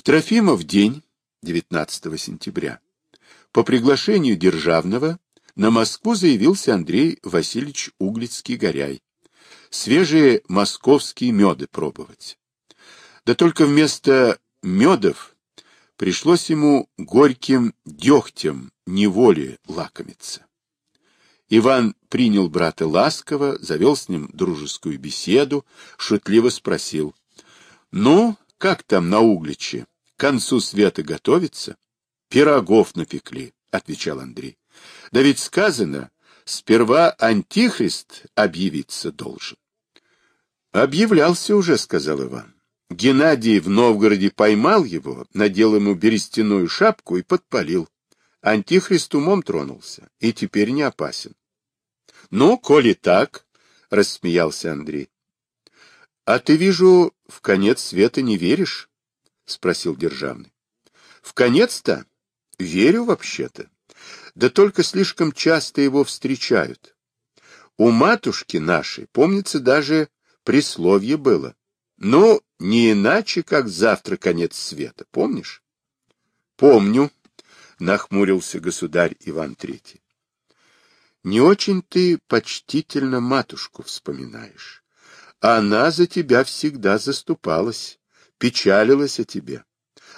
В Трофимов день, 19 сентября, по приглашению Державного на Москву заявился Андрей Васильевич Углицкий-Горяй. Свежие московские меды пробовать. Да только вместо медов пришлось ему горьким дегтем неволе лакомиться. Иван принял брата ласково, завел с ним дружескую беседу, шутливо спросил. — Ну, как там на Угличе? К концу света готовится? — Пирогов напекли, — отвечал Андрей. — Да ведь сказано, сперва антихрист объявиться должен. — Объявлялся уже, — сказал Иван. Геннадий в Новгороде поймал его, надел ему берестяную шапку и подпалил. Антихрист умом тронулся и теперь не опасен. — Ну, коли так, — рассмеялся Андрей. — А ты, вижу, в конец света не веришь? — спросил Державный. — В конец-то? Верю вообще-то. Да только слишком часто его встречают. У матушки нашей, помнится, даже присловие было. Ну, не иначе, как завтра конец света, помнишь? — Помню, — нахмурился государь Иван Третий. Не очень ты почтительно матушку вспоминаешь. Она за тебя всегда заступалась, печалилась о тебе.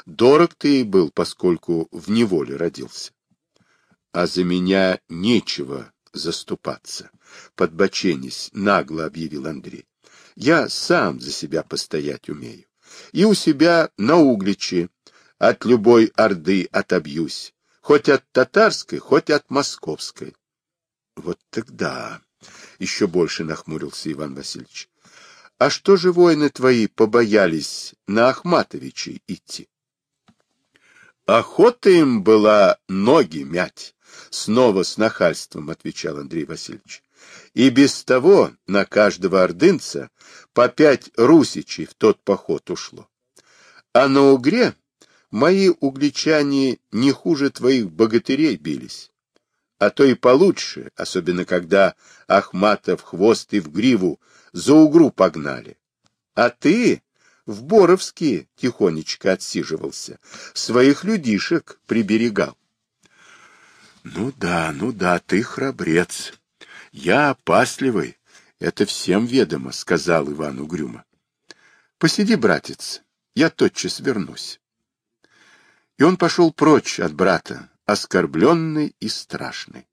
Дорог ты ей был, поскольку в неволе родился. А за меня нечего заступаться, подбоченясь, нагло объявил Андрей. Я сам за себя постоять умею. И у себя на угличе от любой орды отобьюсь, хоть от татарской, хоть от московской. Вот тогда еще больше нахмурился Иван Васильевич. А что же воины твои побоялись на Ахматовичей идти? Охота им была ноги мять, снова с нахальством отвечал Андрей Васильевич. И без того на каждого ордынца по пять русичей в тот поход ушло. А на Угре мои угличане не хуже твоих богатырей бились а то и получше, особенно когда Ахматов хвост и в гриву за угру погнали. А ты в Боровске тихонечко отсиживался, своих людишек приберегал. — Ну да, ну да, ты храбрец. Я опасливый, это всем ведомо, — сказал Иван угрюмо. — Посиди, братец, я тотчас вернусь. И он пошел прочь от брата, оскорбленный и страшный.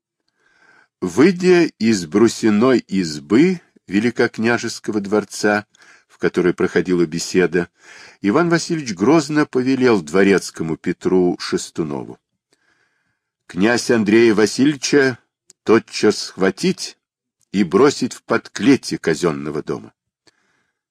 Выйдя из брусиной избы великокняжеского дворца, в которой проходила беседа, Иван Васильевич грозно повелел дворецкому Петру Шестунову. Князь Андрея Васильевича тотчас схватить и бросить в подклете казенного дома.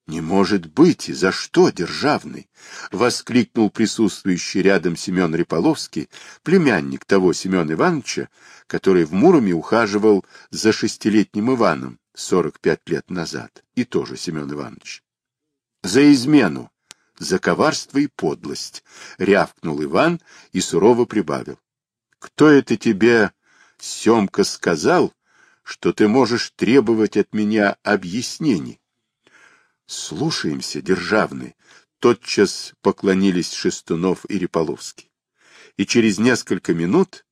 «Не может быть! И за что, державный?» — воскликнул присутствующий рядом Семен Реполовский, племянник того Семена Ивановича, который в Муроме ухаживал за шестилетним Иваном сорок пять лет назад, и тоже Семен Иванович. «За измену, за коварство и подлость!» — рявкнул Иван и сурово прибавил. «Кто это тебе, Семка, сказал, что ты можешь требовать от меня объяснений?» Слушаемся, державный, тотчас поклонились Шестунов и Реполовский. И через несколько минут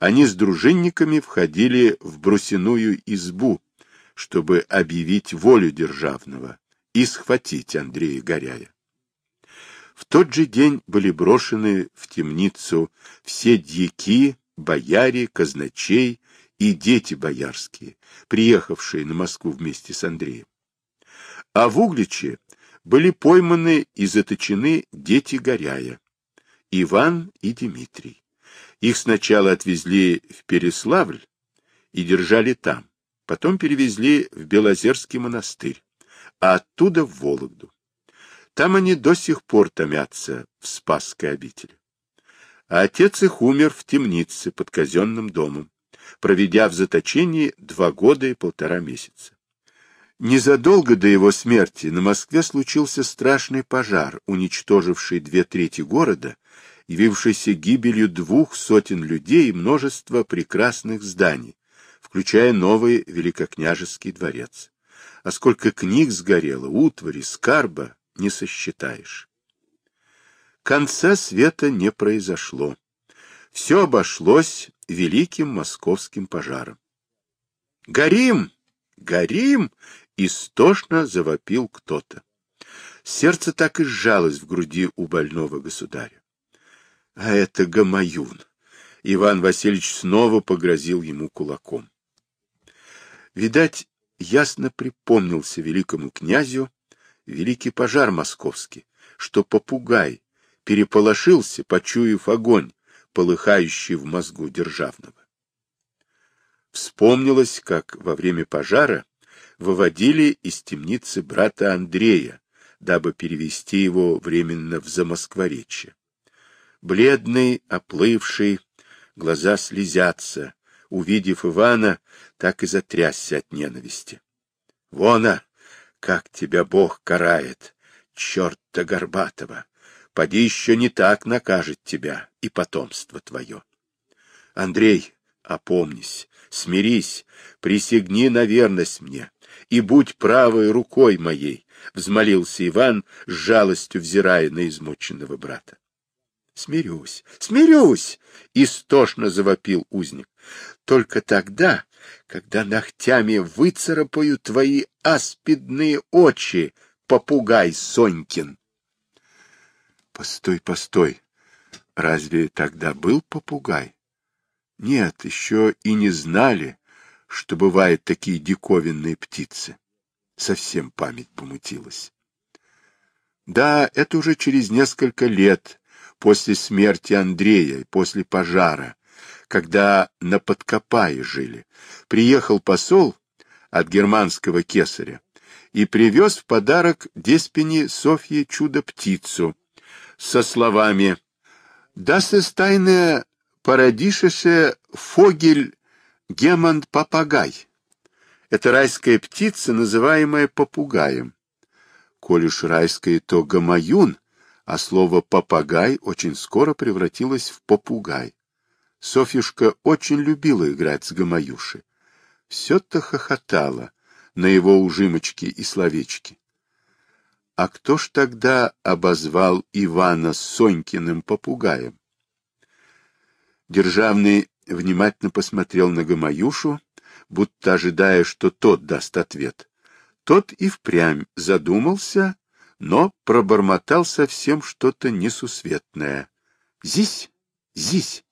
они с дружинниками входили в брусиную избу, чтобы объявить волю державного и схватить Андрея Горяя. В тот же день были брошены в темницу все дьяки, бояре, казначей и дети боярские, приехавшие на Москву вместе с Андреем а в Угличе были пойманы и заточены дети Горяя, Иван и Дмитрий. Их сначала отвезли в Переславль и держали там, потом перевезли в Белозерский монастырь, а оттуда в Вологду. Там они до сих пор томятся в Спасской обители. А отец их умер в темнице под казенным домом, проведя в заточении два года и полтора месяца. Незадолго до его смерти на Москве случился страшный пожар, уничтоживший две трети города, явившийся гибелью двух сотен людей и множества прекрасных зданий, включая новый Великокняжеский дворец. А сколько книг сгорело, утвари, скарба, не сосчитаешь. Конца света не произошло. Все обошлось великим московским пожаром. «Горим! Горим!» — истошно завопил кто-то. Сердце так и сжалось в груди у больного государя. А это Гамаюн. Иван Васильевич снова погрозил ему кулаком. Видать, ясно припомнился великому князю великий пожар московский, что попугай переполошился, почуяв огонь, полыхающий в мозгу державного. Вспомнилось, как во время пожара выводили из темницы брата Андрея, дабы перевести его временно в Замоскворечье. Бледный, оплывший, глаза слезятся, увидев Ивана, так и затрясся от ненависти. Вона, как тебя Бог карает, черт-то горбатого! Поди еще не так накажет тебя и потомство твое. Андрей, опомнись, смирись, присягни на верность мне и будь правой рукой моей, — взмолился Иван, с жалостью взирая на измученного брата. — Смирюсь, смирюсь! — истошно завопил узник. — Только тогда, когда ногтями выцарапаю твои аспидные очи, попугай Сонькин. Постой, постой. Разве тогда был попугай? Нет, еще и не знали, что бывают такие диковинные птицы. Совсем память помутилась. Да, это уже через несколько лет после смерти Андрея и после пожара, когда на Подкопае жили, приехал посол от германского кесаря и привез в подарок Деспине Софье чудо-птицу со словами «Das ist eine Vogel Гемонд попугай. Это райская птица, называемая попугаем. Коль уж райская, то гамаюн, а слово «попугай» очень скоро превратилось в попугай. Софьюшка очень любила играть с Гамаюши. Все-то хохотала на его ужимочки и словечки. А кто ж тогда обозвал Ивана Сонькиным попугаем? Державный внимательно посмотрел на Гамаюшу, будто ожидая, что тот даст ответ. Тот и впрямь задумался, но пробормотал совсем что-то несусветное. «Зись! Зись!»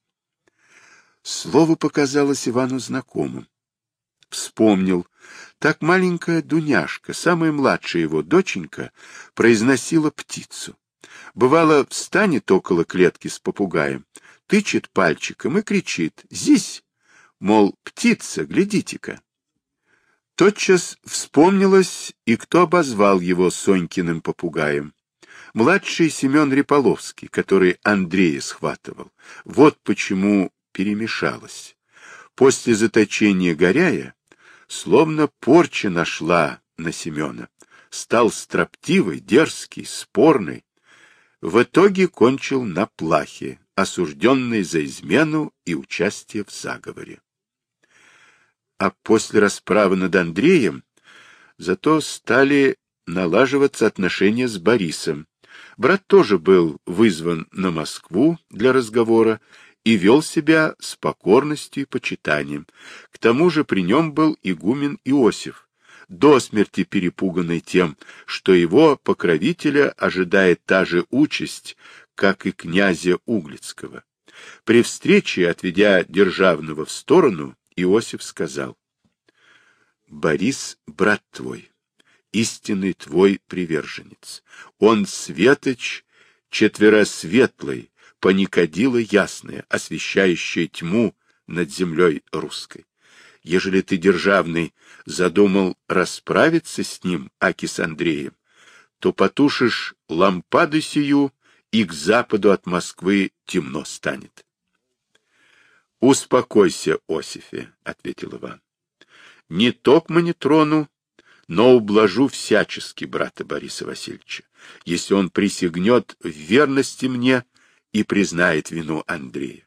Слово показалось Ивану знакомым. Вспомнил. Так маленькая Дуняшка, самая младшая его доченька, произносила птицу. Бывало, встанет около клетки с попугаем, тычет пальчиком и кричит «Здесь!» Мол, птица, глядите-ка. Тотчас вспомнилось, и кто обозвал его Сонькиным попугаем. Младший Семен Реполовский, который Андрея схватывал. Вот почему перемешалось. После заточения Горяя словно порча нашла на Семена. Стал строптивый, дерзкий, спорный. В итоге кончил на плахе, осужденный за измену и участие в заговоре. А после расправы над Андреем зато стали налаживаться отношения с Борисом. Брат тоже был вызван на Москву для разговора и вел себя с покорностью и почитанием. К тому же при нем был игумен Иосиф, до смерти перепуганный тем, что его покровителя ожидает та же участь, как и князя Углицкого. При встрече, отведя Державного в сторону, Иосиф сказал, «Борис, брат твой, истинный твой приверженец. Он светоч, четверосветлый, паникодила ясная, освещающая тьму над землей русской. Ежели ты, державный, задумал расправиться с ним, Аки с Андреем, то потушишь лампады сию, и к западу от Москвы темно станет. — Успокойся, Осифе, — ответил Иван. — Не токмо не трону, но ублажу всячески брата Бориса Васильевича, если он присягнет в верности мне и признает вину Андрея.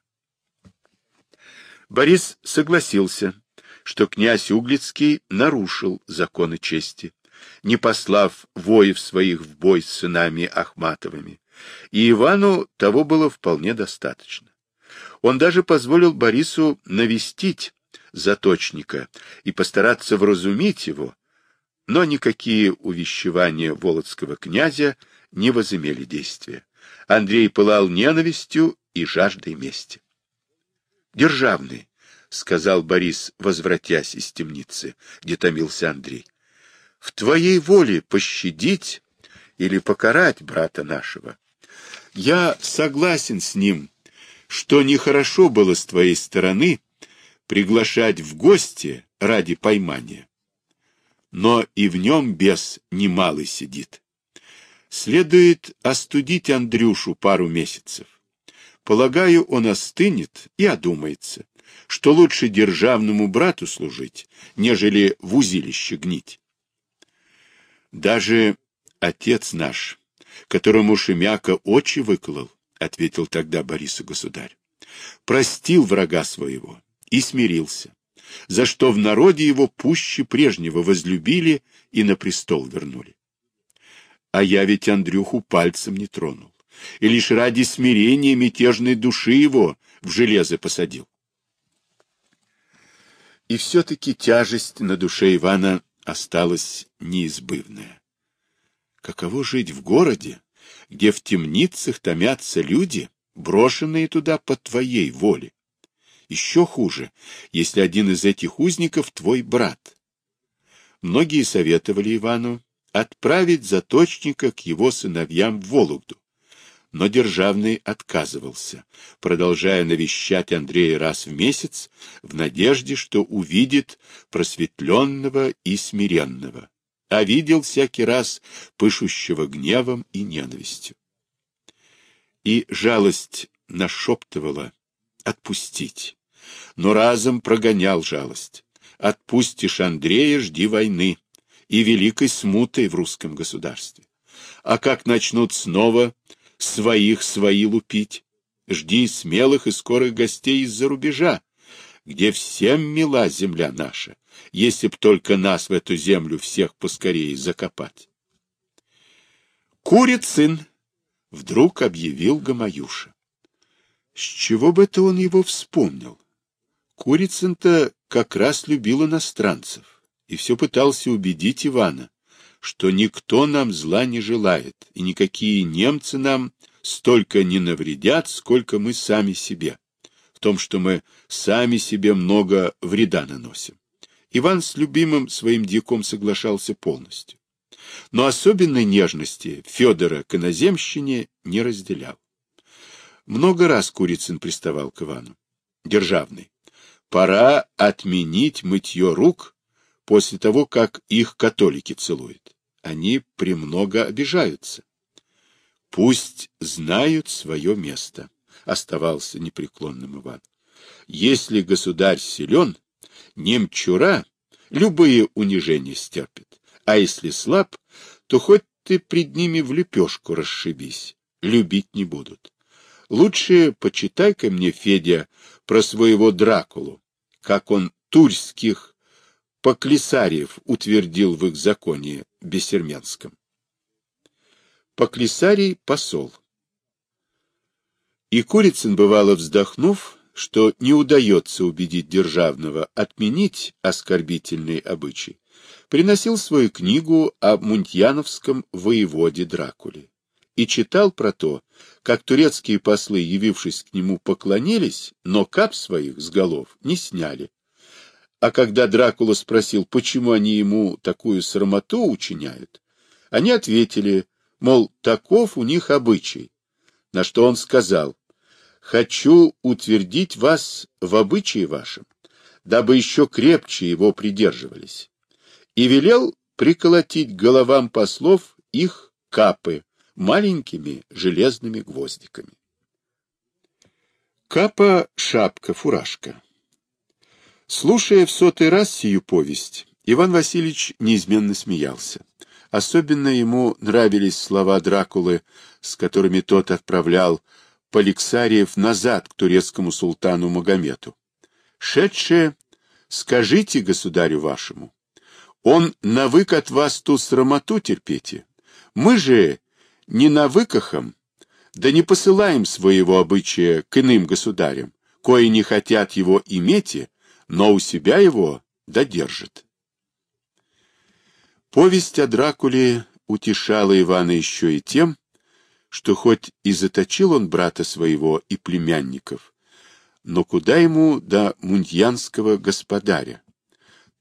Борис согласился, что князь Углицкий нарушил законы чести, не послав воев своих в бой с сынами Ахматовыми, И Ивану того было вполне достаточно. Он даже позволил Борису навестить заточника и постараться вразумить его, но никакие увещевания володского князя не возымели действия. Андрей пылал ненавистью и жаждой мести. «Державный», — сказал Борис, возвратясь из темницы, где томился Андрей, — «в твоей воле пощадить или покарать брата нашего. Я согласен с ним, что нехорошо было с твоей стороны приглашать в гости ради поймания. Но и в нем бес немалый сидит. Следует остудить Андрюшу пару месяцев. Полагаю, он остынет и одумается, что лучше державному брату служить, нежели в узилище гнить. Даже отец наш, которому Шемяка очи выколол, ответил тогда Борису государь, простил врага своего и смирился, за что в народе его пуще прежнего возлюбили и на престол вернули. А я ведь Андрюху пальцем не тронул, и лишь ради смирения мятежной души его в железо посадил. И все-таки тяжесть на душе Ивана осталась неизбывная. Каково жить в городе, где в темницах томятся люди, брошенные туда по твоей воле? Еще хуже, если один из этих узников твой брат. Многие советовали Ивану отправить заточника к его сыновьям в Вологду. Но Державный отказывался, продолжая навещать Андрея раз в месяц в надежде, что увидит просветленного и смиренного, а видел всякий раз пышущего гневом и ненавистью. И жалость нашептывала «отпустить» но разом прогонял жалость. Отпустишь Андрея, жди войны и великой смутой в русском государстве. А как начнут снова своих свои лупить, жди смелых и скорых гостей из-за рубежа, где всем мила земля наша, если б только нас в эту землю всех поскорее закопать. Курит сын, вдруг объявил Гамаюша. С чего бы это он его вспомнил? Курицын-то как раз любил иностранцев и все пытался убедить Ивана, что никто нам зла не желает, и никакие немцы нам столько не навредят, сколько мы сами себе, в том, что мы сами себе много вреда наносим. Иван с любимым своим дьяком соглашался полностью. Но особенной нежности Федора к иноземщине не разделял. Много раз Курицын приставал к Ивану. Державный. Пора отменить мытье рук после того, как их католики целуют. Они премного обижаются. Пусть знают свое место, оставался непреклонным Иван. Если государь силен, немчура любые унижения стерпит, а если слаб, то хоть ты пред ними в лепешку расшибись, любить не будут. Лучше почитай-ка мне, Федя, про своего Дракулу, как он тульских поклисариев утвердил в их законе бессерменском. Поклисарий — посол. И Курицын, бывало вздохнув, что не удается убедить Державного отменить оскорбительный обычай, приносил свою книгу о мунтьяновском воеводе Дракуле и читал про то, как турецкие послы, явившись к нему, поклонились, но кап своих с голов не сняли. А когда Дракула спросил, почему они ему такую срамоту учиняют, они ответили, мол, таков у них обычай. На что он сказал, «Хочу утвердить вас в обычае вашем, дабы еще крепче его придерживались». И велел приколотить головам послов их капы, маленькими железными гвоздиками. Капа, шапка, фуражка. Слушая в сотый раз сию повесть, Иван Васильевич неизменно смеялся. Особенно ему нравились слова Дракулы, с которыми тот отправлял Поликсариев назад к турецкому султану Магомету. «Шедшие, скажите государю вашему, он навык от вас ту срамоту терпите. Мы же не навыкахом, да не посылаем своего обычая к иным государям, кои не хотят его иметь, но у себя его додержат. Повесть о Дракуле утешала Ивана еще и тем, что хоть и заточил он брата своего и племянников, но куда ему до мундьянского господаря?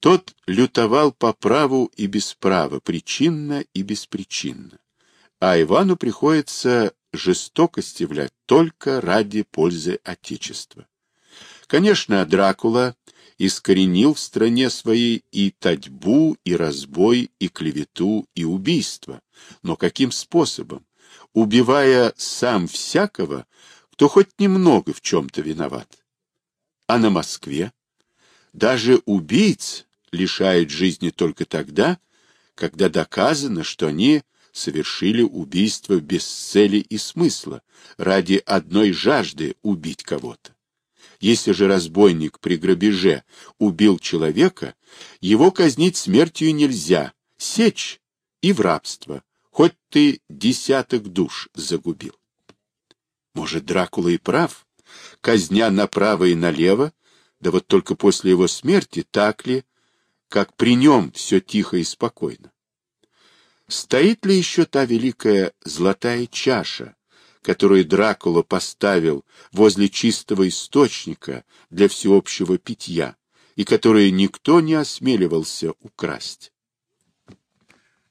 Тот лютовал по праву и без права, причинно и беспричинно. А Ивану приходится жестокость являть только ради пользы Отечества. Конечно, Дракула искоренил в стране своей и татьбу, и разбой, и клевету, и убийство. Но каким способом? Убивая сам всякого, кто хоть немного в чем-то виноват. А на Москве? Даже убийц лишают жизни только тогда, когда доказано, что они совершили убийство без цели и смысла, ради одной жажды убить кого-то. Если же разбойник при грабеже убил человека, его казнить смертью нельзя, сечь и в рабство, хоть ты десяток душ загубил. Может, Дракула и прав, казня направо и налево, да вот только после его смерти так ли, как при нем все тихо и спокойно. Стоит ли еще та великая золотая чаша, которую Дракула поставил возле чистого источника для всеобщего питья, и которую никто не осмеливался украсть?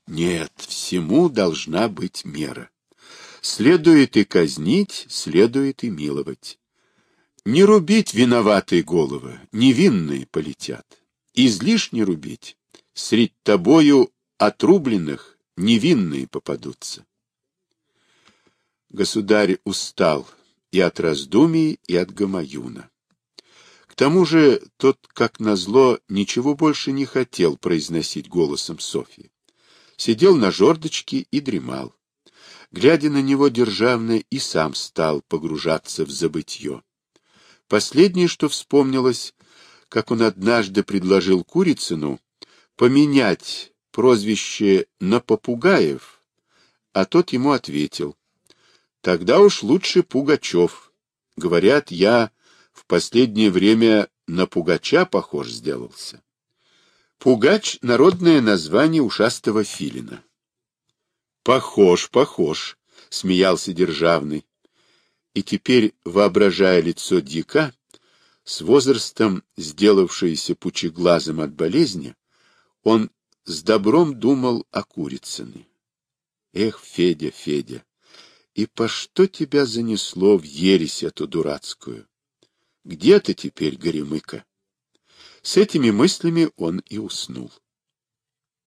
Нет, всему должна быть мера. Следует и казнить, следует и миловать. Не рубить виноватые головы, невинные полетят. Излишне рубить. Средь тобою отрубленных невинные попадутся. Государь устал и от раздумий, и от Гамаюна. К тому же тот, как назло, ничего больше не хотел произносить голосом Софьи. Сидел на жердочке и дремал. Глядя на него державно, и сам стал погружаться в забытье. Последнее, что вспомнилось, как он однажды предложил Курицыну поменять прозвище на Попугаев, а тот ему ответил, «Тогда уж лучше Пугачев. Говорят, я в последнее время на Пугача похож сделался». Пугач — народное название ушастого филина. «Похож, похож», — смеялся Державный и теперь, воображая лицо дьяка, с возрастом сделавшееся пучеглазым от болезни, он с добром думал о Курицыне. Эх, Федя, Федя, и по что тебя занесло в ересь эту дурацкую? Где ты теперь, Горемыка? С этими мыслями он и уснул.